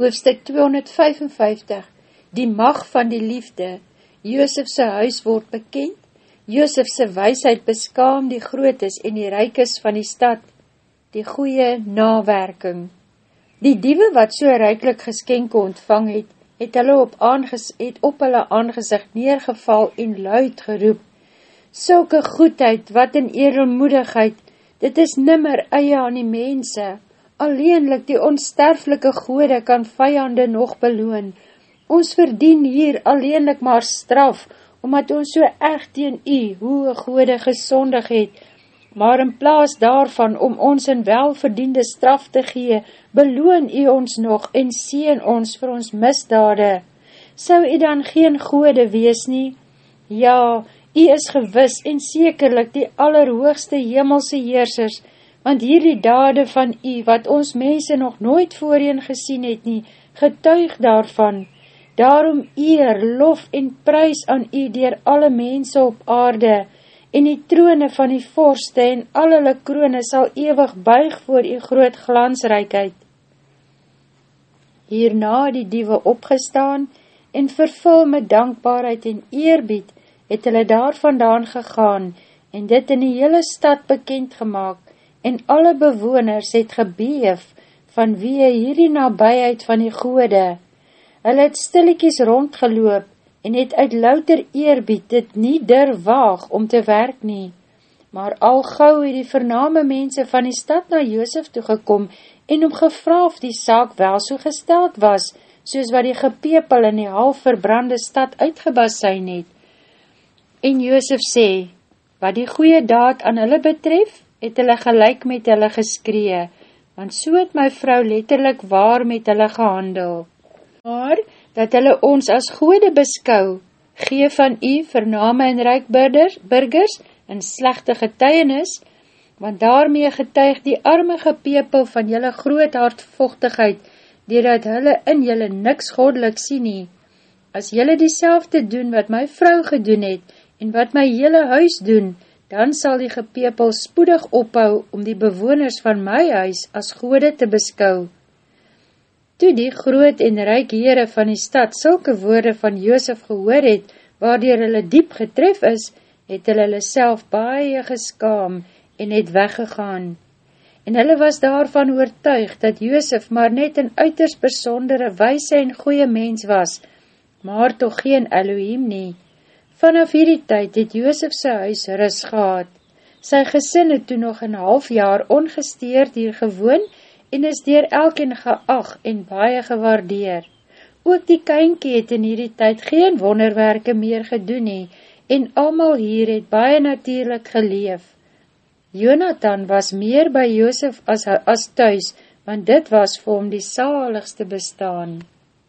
Hoofstuk 255 Die mag van die liefde. Joosefse huis word bekend. Joosefse weisheid beskaam die grootes en die rijkes van die stad. Die goeie nawerking. Die diewe wat so rijklik geskenke ontvang het, het hulle op, aanges, het op hulle aangezicht neergeval en luid geroep Sulke goedheid, wat in edelmoedigheid, dit is nimmer eie aan die mense, alleenlik die onsterflike gode kan vijande nog beloon. Ons verdien hier alleenlik maar straf, omdat ons so echt teen u, hoe gode gesondig het, maar in plaas daarvan om ons in welverdiende straf te gee, beloon u ons nog en sien ons vir ons misdade. Sou u dan geen gode wees nie? Ja, u is gewis en sekerlik die allerhoogste hemelse heersers, want hierdie dade van u, wat ons mense nog nooit voorheen gesien het nie, getuig daarvan. Daarom eer, lof en prijs aan u dier alle mense op aarde, en die troone van die vorste en al hulle kroone sal ewig buig voor u groot glansrijkheid. Hierna die diewe opgestaan, en vervul met dankbaarheid en eerbied, het hulle daar vandaan gegaan, en dit in die hele stad bekend gemaakt, en alle bewoners het gebeef van wie hierdie nabijheid van die gode. Hulle het stillekies rondgeloop en het uit louter eerbied dit nie durwaag om te werk nie. Maar al gauw het die vername mense van die stad na Joosef toegekom en om gevra of die saak wel so gesteld was, soos wat die gepepel in die half verbrande stad uitgebasijn het. En Joosef sê, wat die goeie daad aan hulle betref, het hulle gelijk met hulle geskree, want so het my vrou letterlik waar met hulle gehandel. Maar, dat hulle ons as goede beskou, gee van u vername en rijkburgers en slechte getuienis, want daarmee getuig die arme gepepel van julle groot hartvochtigheid, doordat hulle in julle niks godelik sien nie. As julle die doen wat my vrou gedoen het, en wat my hele huis doen, dan sal die gepepel spoedig ophou om die bewoners van my huis as gode te beskou. Toe die groot en ryk heren van die stad sulke woorde van Joosef gehoor het, waardoor hulle diep getref is, het hulle hulle self baie geskaam en het weggegaan. En hulle was daarvan oortuig dat Joosef maar net een uiters besondere wijse en goeie mens was, maar toch geen Elohim nie. Vanaf hierdie tyd het Joosef sy huis ris gehad. Sy gesin het toe nog een half jaar ongesteerd hier gewoon en is dier elkeen geag en baie gewaardeer. Ook die kynkie het in hierdie tyd geen wonderwerke meer gedoen nie en almal hier het baie natuurlijk geleef. Jonathan was meer by Joosef as, as thuis, want dit was vir hom die saligste bestaan.